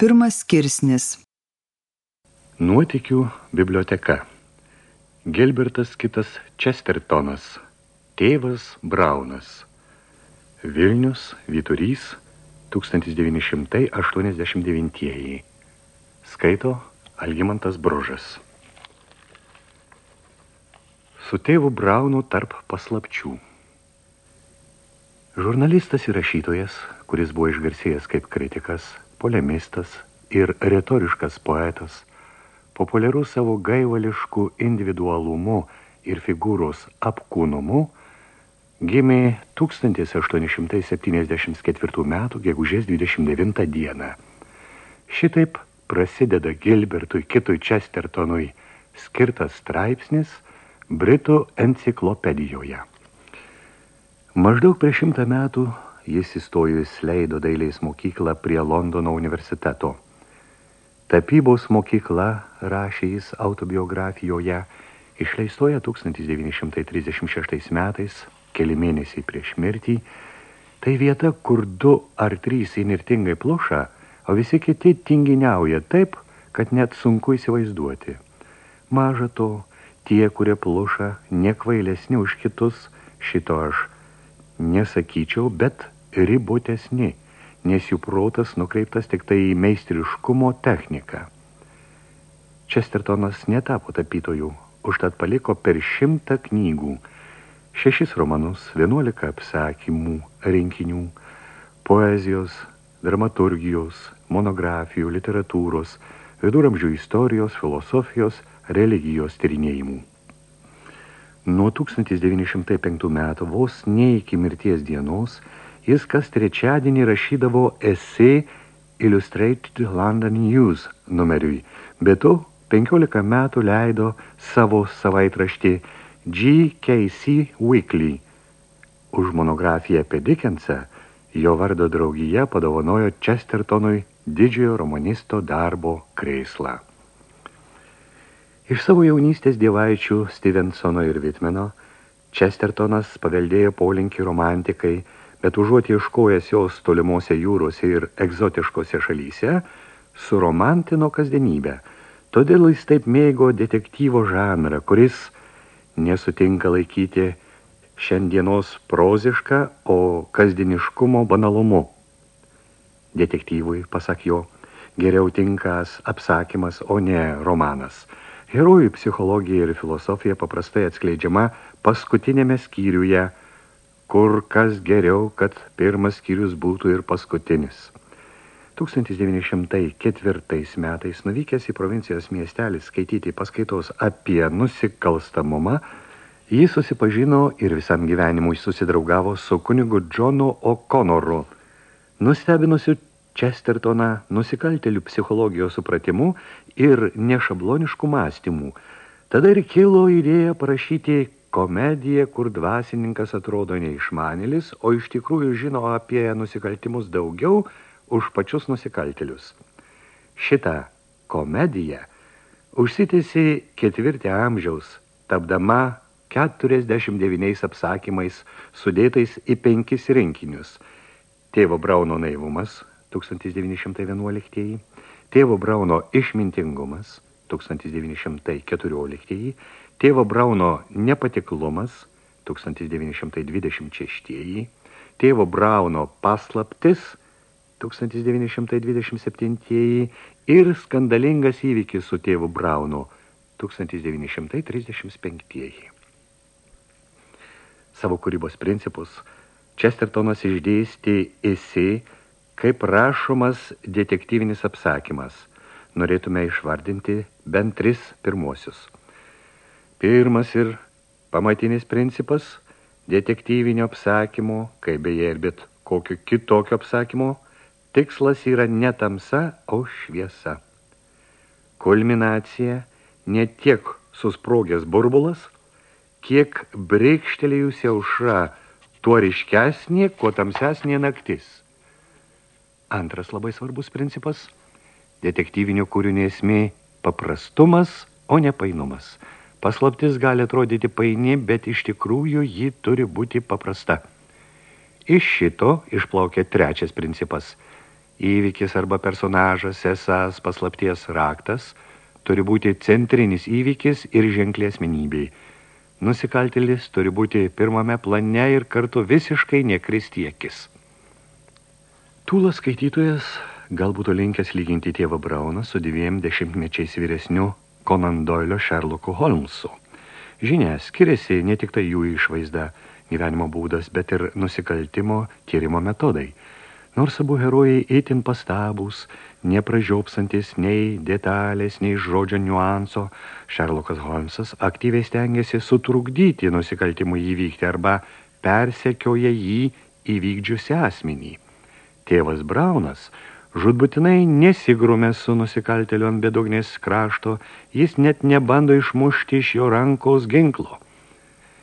Pirmas skirsnis. Nuotikių biblioteka. Gilbertas kitas Chestertonas. Tėvas Braunas. Vilnius, Vyturys, 1989. Skaito Algimantas Bružas. Su tėvu Braunu tarp paslapčių. Žurnalistas ir rašytojas, kuris buvo išgarsėjęs kaip kritikas, polemistas ir retoriškas poetas, populiarus savo gaivališku individualumu ir figūros apkūnumu, gimė 1874 metų gegužės 29 dieną. Šitaip prasideda Gilbertui kitui Chestertonui skirtas straipsnis Britų enciklopedijoje. Maždaug prieš šimtą metų jis įstojo į Sleido dailės mokyklą prie Londono universiteto. Tapybos mokykla, rašė jis autobiografijoje, išleistoje 1936 metais, keli mėnesiai prieš mirtį, tai vieta, kur du ar trys įnirtingai pluša, o visi kiti tinginiauja taip, kad net sunku įsivaizduoti. Maža to, tie, kurie pluša, nekvailesni už kitus, šito aš nesakyčiau, bet ribotesni, nes jų protas nukreiptas tik tai į meistriškumo techniką. Chestertonas netapo tapytojų, užtat paliko per šimtą knygų, šešis romanus, vienuolika apsakymų, rinkinių, poezijos, dramaturgijos, monografijų, literatūros, viduramžių istorijos, filosofijos, religijos tyrinėjimų. Nuo 1905 metų vos ne iki mirties dienos jis kas trečiadienį rašydavo esė Illustrated London News numeriui, bet to 15 metų leido savo savaitraštį GKC Weekly. Už monografiją apie Dickensą jo vardo draugija padovanojo Chestertonui didžiojo romanisto darbo kreislą. Iš savo jaunystės dievaičių Stevensono ir Vitmeno, Chestertonas paveldėjo polinkį romantikai, bet užuot ieškojęs jos tolimuose jūrose ir egzotiškose šalyse, suromantino kasdienybę. Todėl jis taip mėgo detektyvo žanrą, kuris nesutinka laikyti šiandienos prozišką, o kasdieniškumo banalumu. Detektyvui, pasak jo, geriau tinkas apsakymas, o ne romanas – Herojų psichologija ir filosofija paprastai atskleidžiama paskutinėme skyriuje, kur kas geriau, kad pirmas skyrius būtų ir paskutinis. 1904 metais nuvykęs į provincijos miestelį skaityti paskaitos apie nusikalstamumą, jis susipažino ir visam gyvenimui susidraugavo su kunigu Džonu O'Connoru, nustebinusiu Chestertoną nusikaltelių psichologijos supratimu ir nešabloniškų mąstymų. Tada ir kilo idėja parašyti komediją, kur dvasininkas atrodo neišmanėlis, o iš tikrųjų žino apie nusikaltimus daugiau už pačius nusikaltelius. Šitą komediją užsitėsi ketvirtį amžiaus, tapdama 49 apsakymais sudėtais į penkis rinkinius. Tėvo Brauno naivumas, 1911, tėvo Brauno išmintingumas 1914, tėvo Brauno nepatiklumas 1926, tėvo Brauno paslaptis 1927 ir skandalingas įvykis su tėvu Braunu 1935. Savo kūrybos principus Chestertonas išdėstė esė Kaip rašomas detektyvinis apsakymas, norėtume išvardinti bent tris pirmosius. Pirmas ir pamatinis principas detektyvinio apsakymo, kaip beje ir bet kokio kitokio apsakymo, tikslas yra ne tamsa, o šviesa. Kulminacija ne tiek susprogęs burbulas, kiek breikštelėjusi aušra, tuo ryškesnė, kuo tamsesnė naktis – Antras labai svarbus principas – detektyvinio kūrinio esmė – paprastumas, o ne painumas. Paslaptis gali atrodyti paini, bet iš tikrųjų ji turi būti paprasta. Iš šito išplaukia trečias principas. Įvykis arba personažas, esas, paslapties raktas turi būti centrinis įvykis ir ženklė asmenybei. Nusikaltėlis turi būti pirmame plane ir kartu visiškai nekristiekis. Tūlas skaitytojas galbūt linkęs lyginti tėvą Brauną su dviem dešimtmečiais vyresniu Conan Doilio Sherlocku Holmesu. Žinia, skiriasi ne tik tai jų išvaizda, gyvenimo būdas, bet ir nusikaltimo tyrimo metodai – Nors abu herojai itin pastabūs, nepražiopsantis nei detalės, nei žodžio niuanso, Šerlokas Holmsas aktyviai stengiasi sutrukdyti nusikaltimų įvykti arba persekioja jį įvykdžiusi asmenį. Tėvas Braunas žudbutinai nesigrumė su nusikalteliu ant bedugnės krašto, jis net nebando išmušti iš jo rankos ginklo.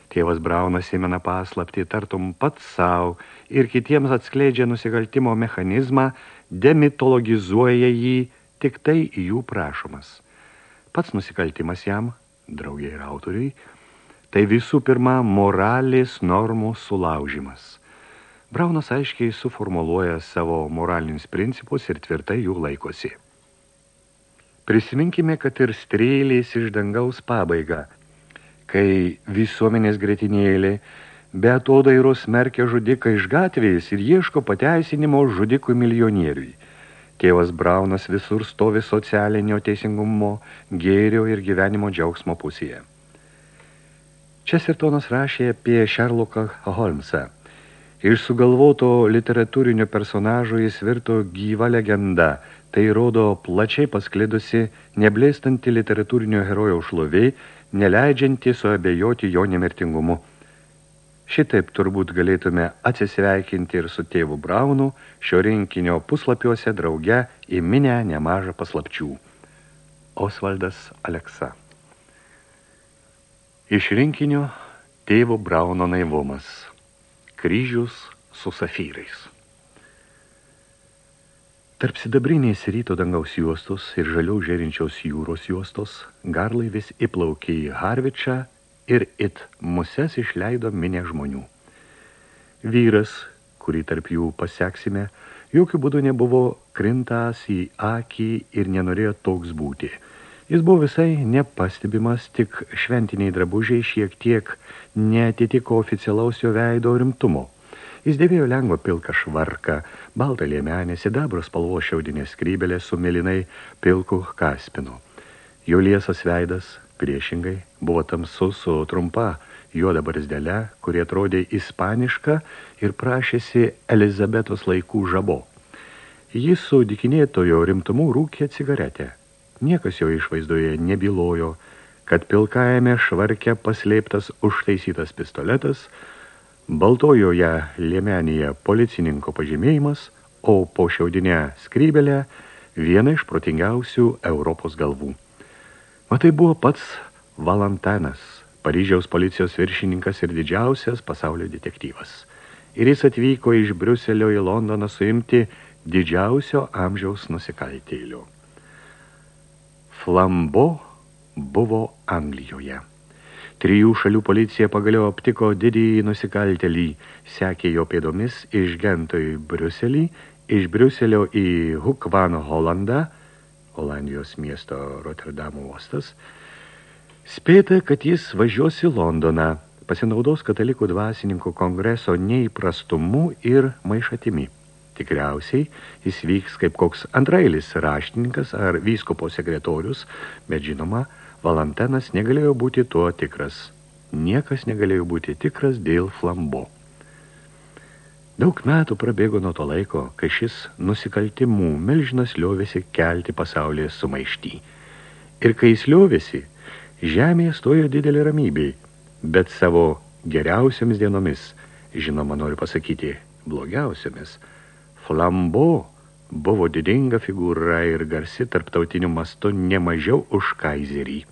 Tėvas Braunas įmena paslapti tartum pats savo ir kitiems atskleidžia nusikaltimo mechanizmą, demitologizuoja jį, tik tai jų prašomas. Pats nusikaltimas jam, draugiai ir autoriai, tai visų pirma moralės normų sulaužimas. Braunas aiškiai suformuluoja savo moralinius principus ir tvirtai jų laikosi. Prisiminkime, kad ir strėlės iš dangaus pabaiga – kai visuomenės gretinėlė be atodairos smerkia žudiką iš gatvės ir ieško pateisinimo žudikų milijonieriui. Tėvas Braunas visur stovi socialinio teisingumo, gėrio ir gyvenimo džiaugsmo pusėje. Čestertonas rašė apie Sherlocką Holmesą. Iš sugalvoto literatūrinio personažo jis virto gyva legenda, tai rodo plačiai pasklidusi, neblėstanti literatūrinio herojaus šloviai neleidžianti suabejoti jo nemirtingumu. Šitaip turbūt galėtume atsisveikinti ir su tėvu Braunu šio rinkinio puslapiuose drauge į minę nemažą paslapčių. Osvaldas Aleksa Iš rinkinio tėvo Brauno naivumas. Kryžius su safyrais. Tarp sidabrinės ryto dangaus juostos ir žaliau žėrinčios jūros juostos garlaivis įplaukė į Harvičą ir it muses išleido minė žmonių. Vyras, kurį tarp jų paseksime, jokių būdų nebuvo krintas į akį ir nenorėjo toks būti. Jis buvo visai nepastebimas, tik šventiniai drabužiai šiek tiek neatitiko oficialaus jo veido rimtumo. Jis dėvėjo lengvą pilką švarką, baltą liemenę, sidabro spalvo šiaudinės skrybelės su melinai pilku kaspinu. Jo liesas veidas, priešingai, buvo tamsus su trumpa juoda barzdelė, kurie atrodė ispaniška ir prašėsi Elizabetos laikų žabo. Jis su dikinėtojo rimtumu rūkė cigaretę. Niekas jo išvaizdoje nebylojo, kad pilkajame švarke paslėptas užtaisytas pistoletas – Baltojoje liemenėje policininko pažymėjimas, o po šiaudinę skrybelę viena iš protingiausių Europos galvų. Matai buvo pats Valantanas, Paryžiaus policijos viršininkas ir didžiausias pasaulio detektyvas. Ir jis atvyko iš Briuselio į Londoną suimti didžiausio amžiaus nusikaltėlių. Flambo buvo Anglijoje. Trijų šalių policija pagaliau aptiko didįjį nusikaltelį, sekė jo pėdomis iš Gento į Briuselį, iš Briuselio į Hukvano Holandą, Holandijos miesto Rotterdamo uostas, spėta, kad jis važiuos į Londoną, pasinaudos katalikų dvasininkų kongreso neįprastumu ir maišatimi. Tikriausiai jis vyks kaip koks antrailis raštininkas ar vyskupo sekretorius, bet žinoma, Valantenas negalėjo būti tuo tikras. Niekas negalėjo būti tikras dėl flambo. Daug metų prabėgo nuo to laiko, kai šis nusikaltimų milžinas liovėsi kelti pasaulyje sumaištį. Ir kai jis liovėsi, žemėje stojo didelį ramybei, bet savo geriausiamis dienomis, žinoma noriu pasakyti, blogiausiamis, flambo buvo didinga figūra ir garsi tarptautiniu mastu nemažiau už kaizerį.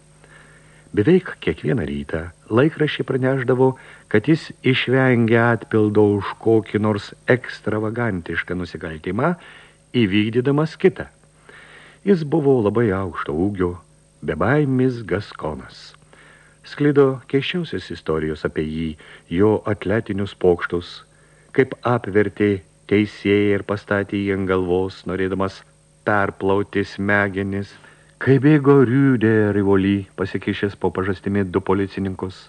Beveik kiekvieną rytą laikraščiai praneždavo, kad jis išvengia atpildo už kokį nors ekstravagantišką nusikaltimą, įvykdydamas kitą. Jis buvo labai aukšto ūgio, bebaimis gaskonas. Sklido keiščiausios istorijos apie jį, jo atletinius pokštus, kaip apvertė teisėją ir pastatė jį ant galvos, norėdamas perplauti smegenis, kai bėgo riūdė rivoly, pasikišęs po pažastimi du policininkus.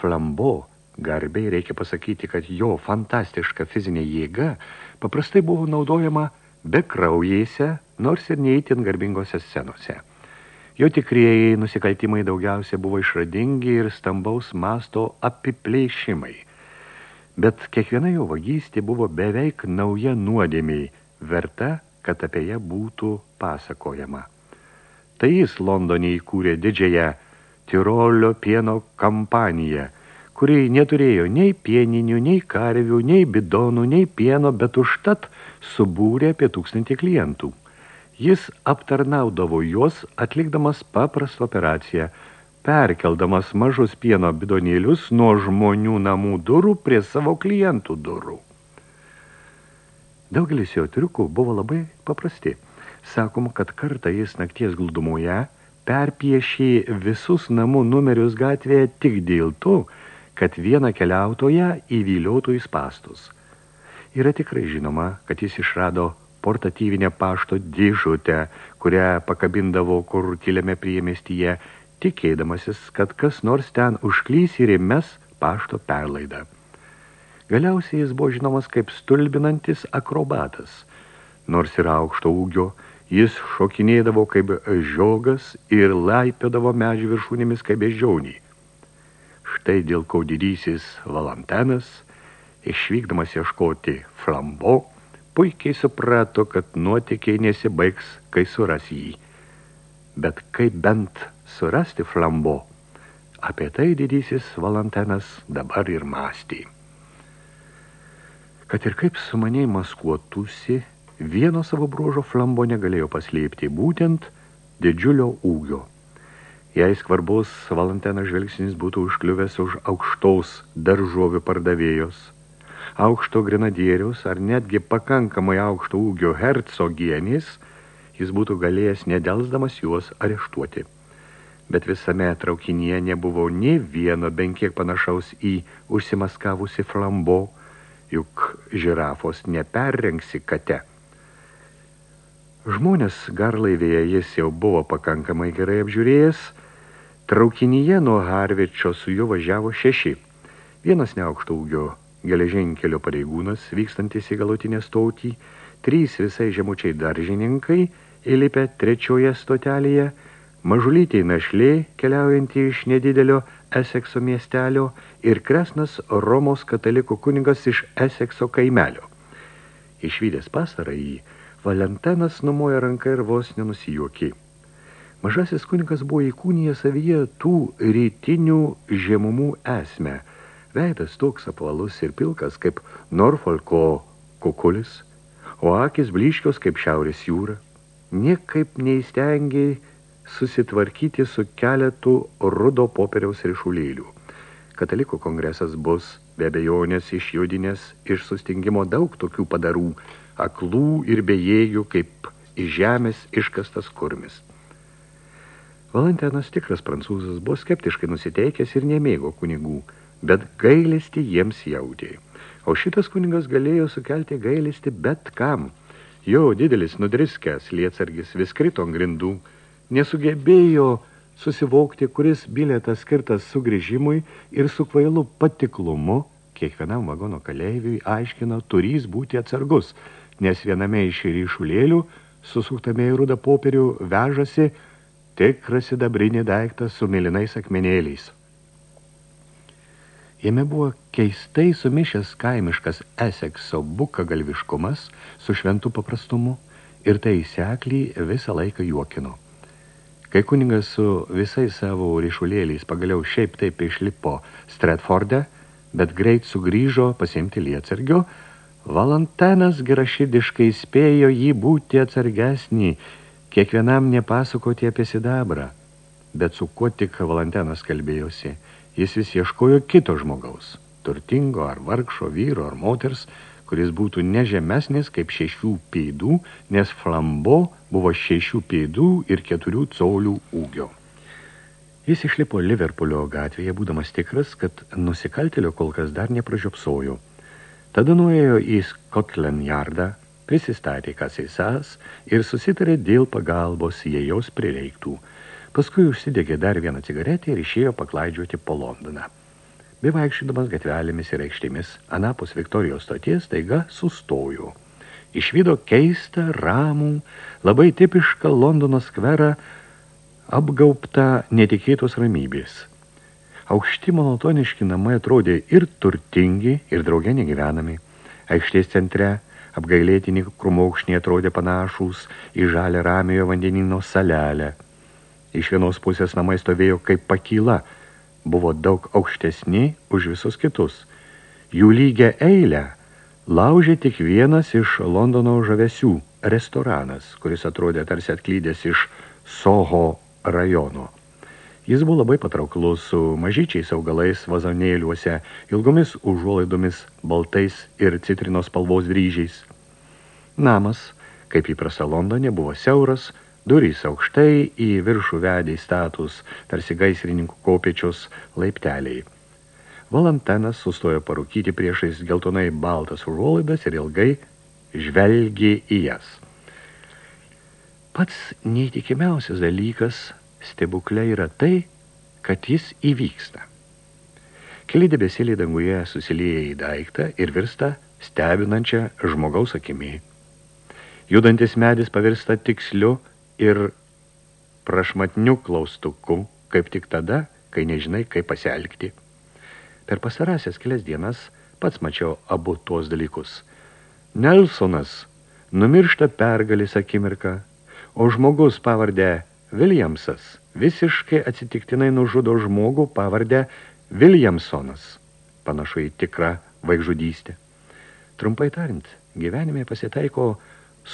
Flambo, garbiai reikia pasakyti, kad jo fantastiška fizinė jėga paprastai buvo naudojama be kraujėse, nors ir neįtin garbingose scenose. Jo tikrieji nusikaltimai daugiausia buvo išradingi ir stambaus masto apiplėšimai. Bet kiekviena jo vagystė buvo beveik nauja nuodėmiai, verta, kad apie ją būtų pasakojama. Tai jis Londone įkūrė didžiąją Tirolio pieno kampaniją, kuri neturėjo nei pieninių, nei karvių, nei bidonų, nei pieno, bet užtat subūrė apie tūkstantį klientų – Jis aptarnaudavo juos, atlikdamas paprastą operaciją, perkeldamas mažus pieno bidonėlius nuo žmonių namų durų prie savo klientų durų. Daugelis jo triukų buvo labai paprasti. Sakom, kad kartą jis nakties glūdumoje perpiešė visus namų numerius gatvėje tik dėl to, kad vieną keliautoją įvyliotų į spastus. Yra tikrai žinoma, kad jis išrado portatyvinę pašto dėžutę, kurią pakabindavo kur tyliame priemestyje, tikėdamasis, kad kas nors ten užklys ir įmes pašto perlaidą. Galiausiai jis buvo žinomas kaip stulbinantis akrobatas. Nors ir aukšto ūgio, jis šokinėdavo kaip žiogas ir laipiodavo medžių viršūnėmis kaip beždžiauniai. Štai dėl ko didysis Valantenas, išvykdamas ieškoti flambo, puikiai suprato, kad nuotikiai nesibaigs, kai suras jį. Bet kaip bent surasti flambo, apie tai didysis Valantenas dabar ir mąstė. Kad ir kaip sumaniai maskuotųsi, vieno savo bruožo flambo negalėjo paslėpti, būtent didžiulio ūgio. Jei skvarbus Valantenas žvelgsnis būtų užkliuvęs už aukštaus daržovių pardavėjos – aukšto grenadieriaus ar netgi pakankamai aukšto ūgio hercogienės, jis būtų galėjęs nedelsdamas juos areštuoti. Bet visame traukinyje nebuvo nie vieno benkiek panašaus į užsimaskavusi flambo, juk žirafos neperrengsi kate. Žmonės garlaivėje jis jau buvo pakankamai gerai apžiūrėjęs, traukinyje nuo Harvičio su juo važiavo šeši. Vienas neaukšto ūgio geležinkelio pareigūnas, vykstantis į galutinę stotį, trys visai žemučiai daržininkai, įlipę trečioje stotelėje, mažulytėj našlė, keliaujantį iš nedidelio Esekso miestelio ir kresnas Romos katalikų kunigas iš Esekso kaimelio. Išvydęs pasarą jį, Valentinas numoja ranką ir vos nenusijuokė. Mažasis kunigas buvo įkūnyje savyje tų rytinių žemumų esmę – Veidas toks apvalus ir pilkas kaip Norfolko kukulis, o akis blyškios kaip šiaurės jūra. Niekaip neįstengiai susitvarkyti su keletu rudo popieriaus rišulėlių. Katalikų kongresas bus be abejonės išjudinės iš sustingimo daug tokių padarų, aklų ir bejėjų kaip iš žemės iškastas kurmis. Valentinas tikras prancūzas buvo skeptiškai nusiteikęs ir nemėgo kunigų – bet gailesti jiems jautė. O šitas kunigas galėjo sukelti gailesti bet kam. Jo didelis nudriskęs lietsargis vis krito ant grindų, nesugebėjo susivokti, kuris bilietas skirtas sugrįžimui ir su kvailu patiklumu kiekvienam vagono kaleiviui aiškino turys būti atsargus, nes viename iš ryšulėlių, susuktame į rudą popierių, vežasi tikras sidabrinį daiktą su milinais akmenėliais. Jame buvo keistai sumišęs kaimiškas Esekso bukagalviškumas su šventu paprastumu ir tai seklį visą laiką juokino. Kai kuningas su visais savo ryšulėliais pagaliau šiaip taip išlipo Stratforde, bet greit sugrįžo pasimti lietsargio, Valantenas geraširdiškai spėjo jį būti atsargesnį, kiekvienam nepasakoti apie sidabrą. Bet su kuo tik Valantenas kalbėjosi – Jis vis ieškojo kito žmogaus, turtingo ar vargšo vyro ar moters, kuris būtų nežemesnis kaip šešių pėdų, nes flambo buvo šešių pėdų ir keturių caulių ūgio. Jis išlipo Liverpoolio gatvėje, būdamas tikras, kad nusikaltelio kol kas dar nepražiopsojo. Tada nuėjo į Scotland Yardą, prisistatė kas įsas ir susitarė dėl pagalbos, jei jos prireiktų. Paskui užsidegė dar vieną cigaretę ir išėjo paklaidžiuoti po Londoną. Bevaikščydamas gatvelėmis ir aikštėmis, anapus Viktorijos stoties taiga sustojo. Išvydo keistą, ramų, labai tipišką Londono skverą, apgauptą netikėtos ramybės. Aukšti monotoniški namai atrodė ir turtingi, ir drauge negyvenami. Aikštės centre apgailėtini krumaukšniai atrodė panašūs į žalę ramiojo vandenino salelę. Iš vienos pusės namai stovėjo kaip pakyla, buvo daug aukštesni už visus kitus. Jų lygia eilę laužė tik vienas iš Londono žavesių – restoranas, kuris atrodė tarsi atklydęs iš Soho rajono. Jis buvo labai patrauklus su mažyčiais augalais vazonėliuose, ilgomis užuolaidomis, baltais ir citrinos spalvos dryžiais. Namas, kaip įprasta Londone, buvo siauras, durys aukštai į viršų vedė status, tarsi gaisrininkų kopiečios laipteliai – Valantenas sustojo parūkyti priešais geltonai baltas užuolaidas ir ilgai žvelgė į jas. Pats neįtikimiausias dalykas stebukle yra tai, kad jis įvyksta. Keli debesėliai danguje susilieja į daiktą ir virsta stebinančią žmogaus akimi. Judantis medis pavirsta tiksliu ir prašmatniu klaustuku, kaip tik tada, kai nežinai, kaip pasielgti. Per pasarasias kelias dienas pats mačiau abu tuos dalykus. Nelsonas numiršta pergalis akimirką, o žmogus pavardę Williamsas visiškai atsitiktinai nužudo žmogų pavardę Williamsonas, panašu į tikrą vaikžudystę. Trumpai tariant, gyvenime pasitaiko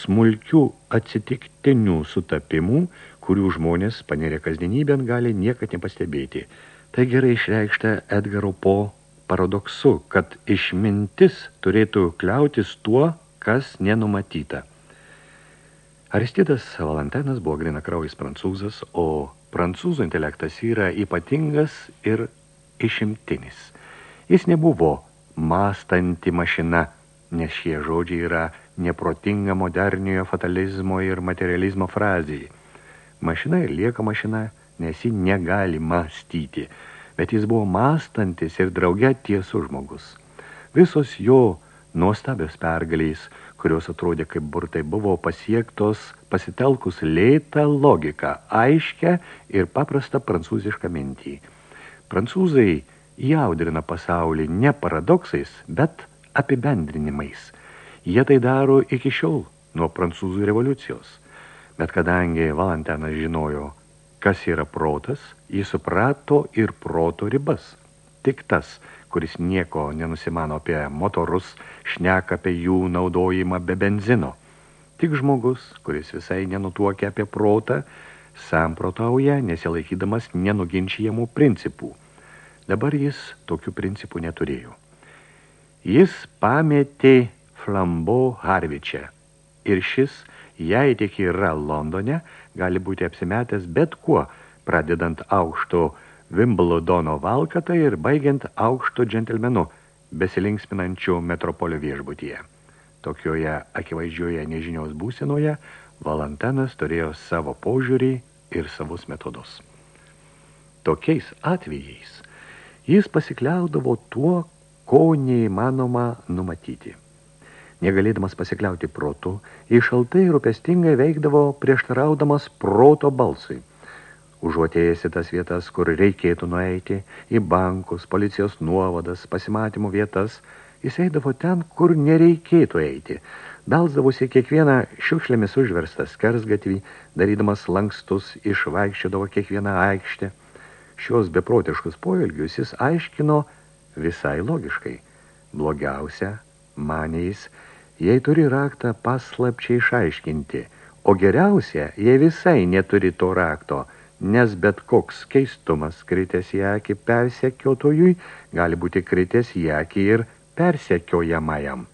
smulkių atsitiktinių sutapimų, kurių žmonės panerė kasdienybėn gali niekad nepastebėti – Tai gerai išreikšta Edgaro po paradoksu, kad išmintis turėtų kliautis tuo, kas nenumatyta. Aristidas Valentinas buvo grina kraujas prancūzas, o prancūzų intelektas yra ypatingas ir išimtinis. Jis nebuvo mąstanti mašina, nes šie žodžiai yra neprotinga moderniojo fatalizmo ir materializmo frazijai. Mašina ir lieka mašina – nes ji negali mąstyti, bet jis buvo mąstantis ir drauge tiesų žmogus. Visos jo nuostabios pergaliais, kurios atrodė kaip burtai, buvo pasiektos pasitelkus lėtą logiką, aiškę ir paprastą prancūzišką mintį. Prancūzai jaudrina pasaulį ne paradoksais, bet apibendrinimais. Jie tai daro iki šiol nuo prancūzų revoliucijos. Bet kadangi Valentinas žinojo, Kas yra protas, jis suprato ir proto ribas. Tik tas, kuris nieko nenusimano apie motorus, šneka apie jų naudojimą be benzino. Tik žmogus, kuris visai nenutuokia apie protą, samprotauja, nesilaikydamas nenuginčiamų principų. Dabar jis tokių principų neturėjo. Jis pametė Flambo Harvičią ir šis – jei tik yra Londone, gali būti apsimetęs bet kuo, pradedant aukšto Wimbledono valkatą ir baigiant aukšto džentelmenu, besilinksminančių metropolio viešbutyje. Tokioje akivaizdžioje nežinios būsenoje Valantenas turėjo savo požiūrį ir savus metodus. Tokiais atvejais jis pasikliaudavo tuo, ko neįmanoma numatyti. Negalėdamas pasikliauti protu, jis šaltai ir rūpestingai veikdavo prieštaraudamas proto balsui. Užuotėjęs į tas vietas, kur reikėtų nueiti, į bankus, policijos nuovadas, pasimatymų vietas, jis eidavo ten, kur nereikėtų eiti. Belsdavosi kiekvieną šiukšlėmis užverstą skersgatvį, darydamas lankstus, išvaikščiodavo kiekvieną aikštę. Šios beprotiškus poelgius jis aiškino visai logiškai. Blogiausia, manėjais, jei turi raktą paslapčiai išaiškinti, o geriausia, jei visai neturi to rakto, nes bet koks keistumas kritęs į akį persekiotojui gali būti kritęs į akį ir persekiojamajam.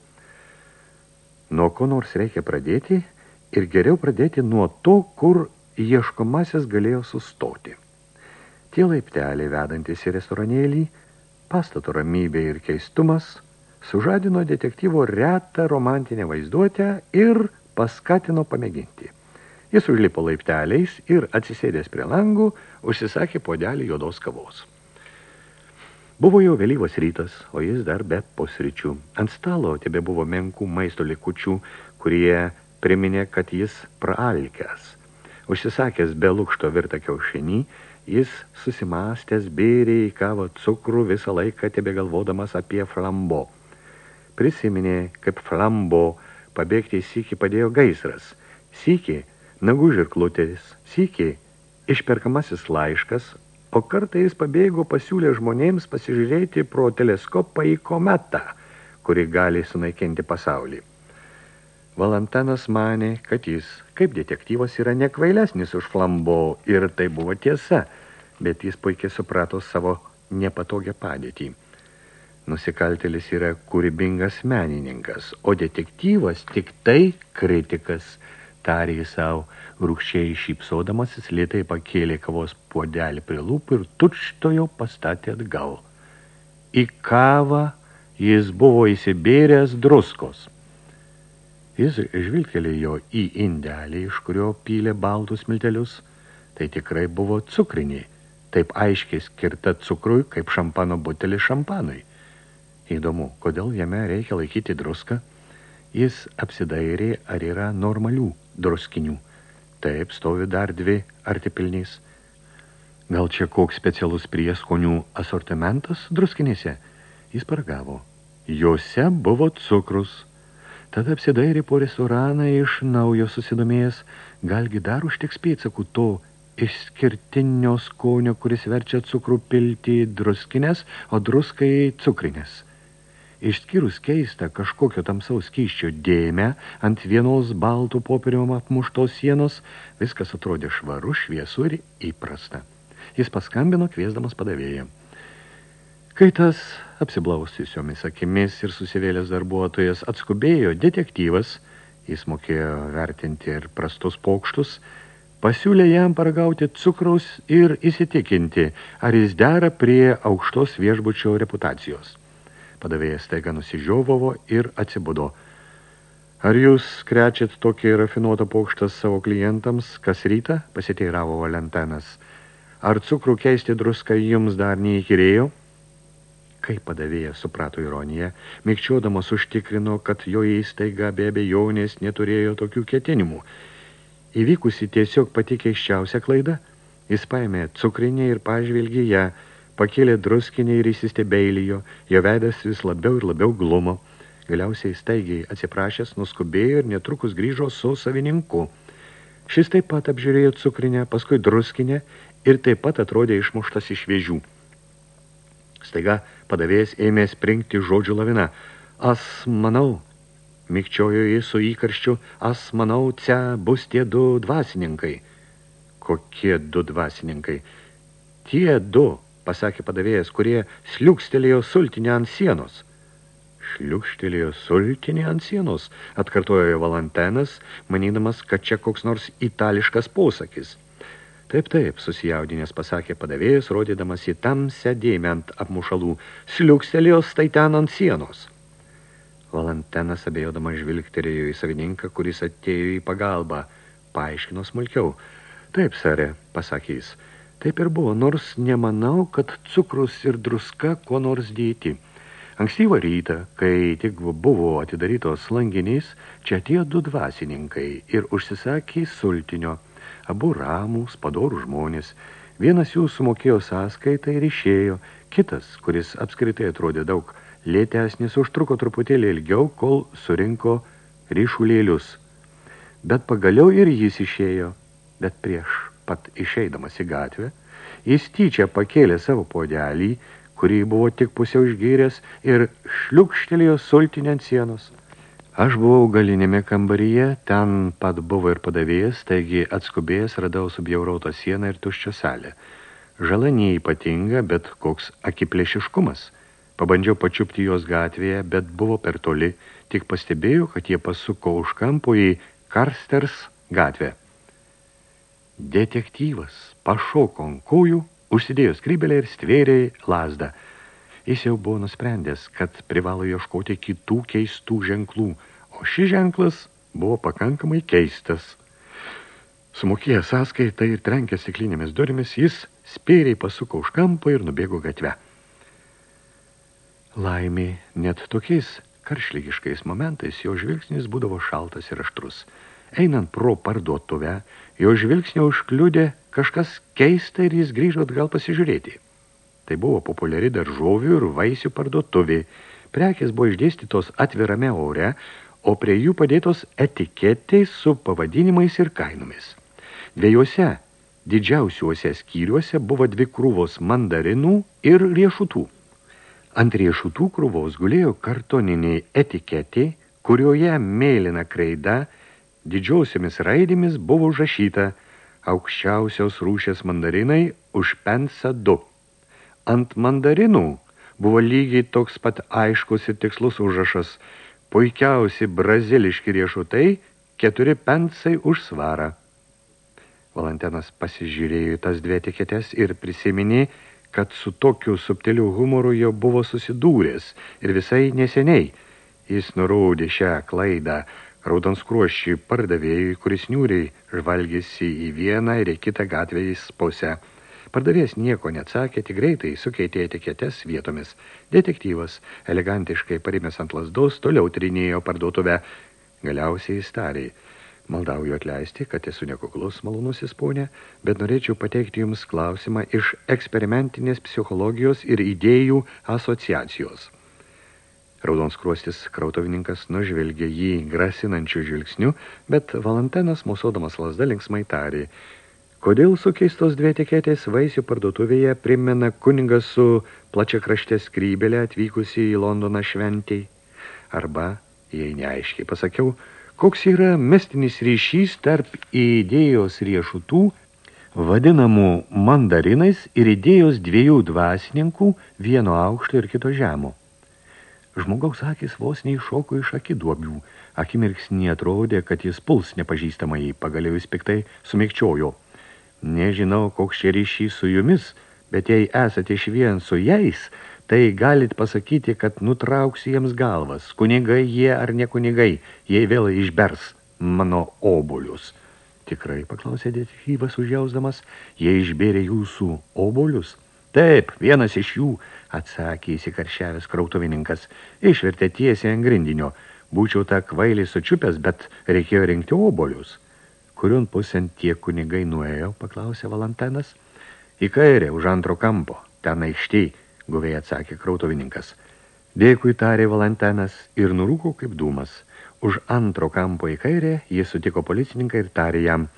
Nuo ko nors reikia pradėti ir geriau pradėti nuo to, kur ieškomasis galėjo sustoti. Tie laipteliai vedantis į restoranėlį, pastato ramybė ir keistumas – sužadino detektyvo retą romantinę vaizduotę ir paskatino pamėginti. Jis užlipo laipteliais ir atsisėdęs prie langų, užsisakė podelį juodos kavos. Buvo jau vėlyvas rytas, o jis dar be posryčių. Ant stalo tebe buvo menkų maisto likučių, kurie priminė, kad jis praalkęs. Užsisakęs be lukšto virtą kiaušinį, jis susimastęs bėrė į kavą cukrų visą laiką tebe galvodamas apie flambo. Prisiminė, kaip flambo pabėgti sykį padėjo gaisras. Sykį nagų žirklutės, sykį išperkamasis laiškas, o kartą jis pabėgo pasiūlė žmonėms pasižiūrėti pro teleskopą į kometą, kuri gali sunaikinti pasaulį. Valantanas manė, kad jis, kaip detektyvas, yra nekvailesnis už flambo ir tai buvo tiesa, bet jis puikiai suprato savo nepatogią padėtį. Nusikaltelis yra kūrybingas menininkas, o detektyvas tik tai kritikas – tarė jis savo, rūkščiai šypsodamasis lėtai pakėlė kavos puodelį prie lūpų ir tučto jau pastatė atgal. Į kavą jis buvo įsibėręs druskos. Jis žvilgtelėjo į indelį, iš kurio pylė baltus miltelius. Tai tikrai buvo cukriniai, taip aiškiai skirta cukrui, kaip šampano butelis šampanui. Įdomu, kodėl jame reikia laikyti druską? Jis apsidairė, ar yra normalių druskinių. Taip, stovi dar dvi artipilnys. Gal čia koks specialus prieskonių asortimentas druskinėse? Jis paragavo. Jose buvo cukrus. Tada apsidairė po restoraną iš naujo susidomėjęs, galgi dar užtiks pėdsakų to išskirtinio skonio, kuris verčia cukrų pilti druskinės, o druskai cukrinės. Išskyrus keistą kažkokio tamsaus kyščio dėmę ant vienos baltų popierium apmuštos sienos, viskas atrodė švaru, šviesu ir įprasta. Jis paskambino kviesdamas padavėją. Kai tas apsiblaustysiomis akimis ir susivėlęs darbuotojas atskubėjo detektyvas, jis mokėjo vertinti ir prastus pokštus, pasiūlė jam paragauti cukraus ir įsitikinti, ar jis dera prie aukštos viešbučio reputacijos. Padavėjas staiga nusižiovavo ir atsibudo. Ar jūs krečiat tokį rafinuotą pokštą savo klientams, kas rytą, pasiteiravo Valentinas. Ar cukrų keisti druską jums dar neįkirėjo? Kaip padavėjas suprato ironiją, mikčiodamas užtikrino, kad jo įstaiga be abejonės neturėjo tokių ketinimų. Įvykusi tiesiog pati keiščiausia klaida, jis paėmė cukrinę ir pažvelgė ją, pakėlė druskinį ir įsistebeilijo, jo veidas vis labiau ir labiau glumo. Galiausiai staigiai atsiprašęs, nuskubėjo ir netrukus grįžo su savininku. Šis taip pat apžiūrėjo cukrinę, paskui druskinę ir taip pat atrodė išmuštas iš vėžių. Staiga padavėjas ėmė springti žodžių lavina. As manau, mikčiojo jis su įkarščiu, as manau, ce bus tie du dvasininkai. Kokie du dvasininkai? Tie du pasakė padavėjas, kurie sliukstelėjo sultinę ant sienos. Šliukštelėjo sultinį ant sienos, atkartojo Valantenas, manydamas, kad čia koks nors itališkas posakis. Taip, taip, susijaudinės pasakė padavėjas, rodydamas į tamsę dėmę ant apmušalų, sliukstelėjo stai ten ant sienos. Valantenas abejodama žvilgterėjo į savininką, kuris atėjo į pagalbą, paaiškino smulkiau. Taip, serė, pasakė jis, Taip ir buvo, nors nemanau, kad cukrus ir druska kuo nors dėti. Ankstyvą rytą, kai tik buvo atidarytos langinys, čia atėjo du dvasininkai ir užsisakė sultinio. Abu ramūs, padorų žmonės. Vienas jų sumokėjo sąskaitą ir išėjo, kitas, kuris apskritai atrodė daug lėtesnis, užtruko truputėlį ilgiau, kol surinko ryšulėlius. Bet pagaliau ir jis išėjo, bet prieš pat išeidamas į gatvę, jis tyčia pakėlė savo podelį, kurį buvo tik pusiau išgyręs ir šliukštelėjo sultinį ant sienos. Aš buvau galinėme kambaryje, ten pat buvo ir padavėjas, taigi atskubėjęs radau subjaurauto sieną ir tuščią salę. Žala neįpatinga, bet koks akiplėšiškumas. Pabandžiau pačiupti jos gatvėje, bet buvo per toli, tik pastebėjau, kad jie pasuko už kampo į Karsters gatvę. Detektyvas pašoko ant kojų, užsidėjo skrybelę ir stvėrė lasdą. Jis jau buvo nusprendęs, kad privalo ieškoti kitų keistų ženklų, o šis ženklas buvo pakankamai keistas. Sumokėjęs sąskaitą ir trenkė stiklinėmis durimis, jis spėriai pasuko už kampo ir nubėgo gatve. Laimė, net tokiais karšlygiškais momentais jo žvilgsnis būdavo šaltas ir aštrus. Einant pro parduotuvę, jo žvilgsnio užkliudė kažkas keista ir jis grįžo atgal pasižiūrėti. Tai buvo populiari daržovių ir vaisių parduotuvė. Prekės buvo išdėstytos atvirame ore, o prie jų padėtos etiketei su pavadinimais ir kainomis. Dviejose didžiausiuose skyriuose buvo dvi krūvos mandarinų ir riešutų. Ant riešutų krūvos gulėjo kartoniniai etiketė, kurioje mėlyna kreida didžiausiamis raidėmis buvo užrašyta aukščiausios rūšės mandarinai už pensą 2. Ant mandarinų buvo lygiai toks pat aiškus ir tikslus užrašas – puikiausi braziliški riešutai, keturi pensai už svarą. Valantenas pasižiūrėjo į tas dvi etiketės ir prisiminė, kad su tokiu subtiliu humoru jo buvo susidūręs ir visai neseniai. Jis nurodė šią klaidą raudonskruošį pardavėjui, kuris niūriai žvalgėsi į vieną ir į kitą gatvės pusę. Pardavėjas nieko neatsakė, tik greitai sukeitė etiketes vietomis. Detektyvas, elegantiškai parimės ant lasdos, toliau trinėjo parduotuvę. Galiausiai įstariai. Maldauju atleisti, kad esu nekuklus malonusis ponė, bet norėčiau pateikti jums klausimą iš eksperimentinės psichologijos ir idėjų asociacijos. Raudonskruostis krautovininkas nužvelgė jį grasinančių žvilgsnių, bet Valentinas, mūsodamas lasda, linksmai tarė – Kodėl sukeistos dvi etiketės vaisių parduotuvėje primena kuningas su plačia krašte skrybelė atvykusi į Londoną šventiai? Arba, jei neaiškiai pasakiau, koks yra mistinis ryšys tarp idėjos riešutų, vadinamų mandarinais ir idėjos dviejų dvasininkų, vieno aukšto ir kito žemo. Žmogaus akis vos neiššoko iš akiduobių. Akimirksnį atrodė, kad jis puls nepažįstamai, pagaliau jis piktai sumikčiojo – Nežinau, koks čia ryšys su jumis, bet jei esate iš vien su jais, tai galit pasakyti, kad nutrauksi jiems galvas. Kunigai jie ar ne kunigai, jei vėl išbers mano obolius. Tikrai, paklausė detektyvas užjausdamas, jie išbėrė jūsų obolius. Taip, vienas iš jų, atsakė įsikaršiavęs krautovininkas, išvertė tiesiai ant grindinio. Būčiau tą kvailį sučiupęs, bet reikėjo rinkti obolius. Kurion pusėn tie kunigai nuėjo, paklausė Valentinas. Į kairę, už antro kampo, ten aikštį, guviai atsakė krautovininkas. Dėkui tarė Valentinas ir nurūko kaip dūmas. Už antro kampo į kairę jis sutiko policininką ir tarė jam.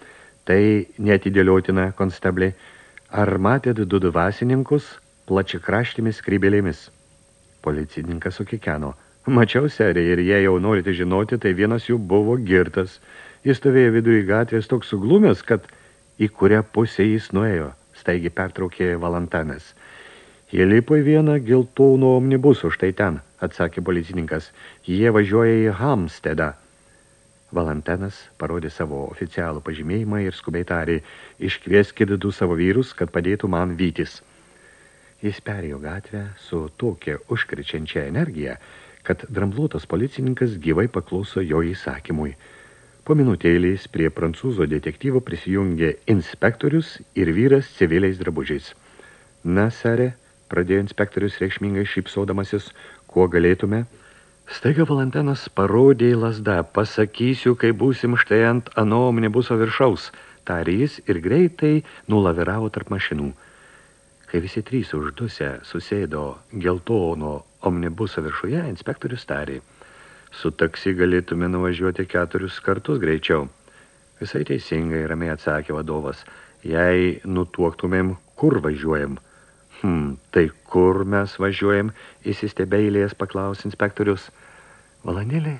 Tai netidėliotina, konstablė. Ar matėt du dvasininkus plačiakraštimis skrybėlėmis? Policininkas sukikeno. Mačiau serį ir jei jau norite žinoti, tai vienas jų buvo girtas – Jis stovėjo vidurį gatvės toks suglumęs, kad į kurią pusę jis nuėjo, staigi pertraukė Valantanas. Jie lipo į vieną geltono omnibusų, štai ten, atsakė policininkas. Jie važiuoja į Hamstedą. Valantenas parodė savo oficialų pažymėjimą ir skubiai tarė, iškvieskit du savo vyrus, kad padėtų man vytis. Jis perėjo gatvę su tokia užkričiančia energija, kad drambluotas policininkas gyvai paklauso jo įsakymui – Po minutėliais prie prancūzo detektyvo prisijungė inspektorius ir vyras civiliais drabužiais. Na, serė, pradėjo inspektorius reikšmingai šypsodamasis, kuo galėtume. Staiga Valentinas parodė į lasdą, pasakysiu, kai būsim štai ant ano omnibuso viršaus, tarė jis ir greitai nulaviravo tarp mašinų. Kai visi trys uždusę susėdo geltono omnibuso viršuje, inspektorius tarė – Su taksi galėtume nuvažiuoti keturius kartus greičiau. Visai teisingai, ramiai atsakė vadovas. Jei nutuoktumėm, kur važiuojam? Hm, tai kur mes važiuojam? Įsistebeilės paklaus inspektorius. Valandėlė,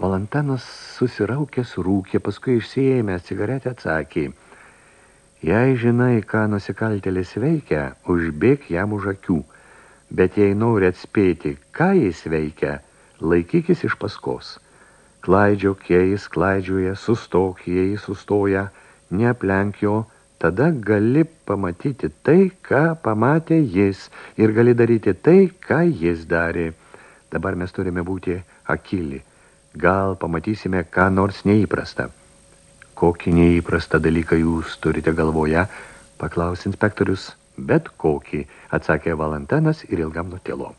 Valantanas susiraukęs rūkė, paskui išsiėmęs cigaretę atsakė. Jei žinai, ką nusikaltėlis veikia, užbėg jam už akių. Bet jei nori atspėti, ką jis veikia – laikykis iš paskos. Klaidžiok, jei jis klaidžioja, sustok, jei jis sustoja, neaplenk jo, tada gali pamatyti tai, ką pamatė jis ir gali daryti tai, ką jis darė. Dabar mes turime būti akili. Gal pamatysime ką nors neįprastą. Kokį neįprastą dalyką jūs turite galvoje, paklaus inspektorius. Bet kokį, atsakė Valentinas ir ilgam nutilo.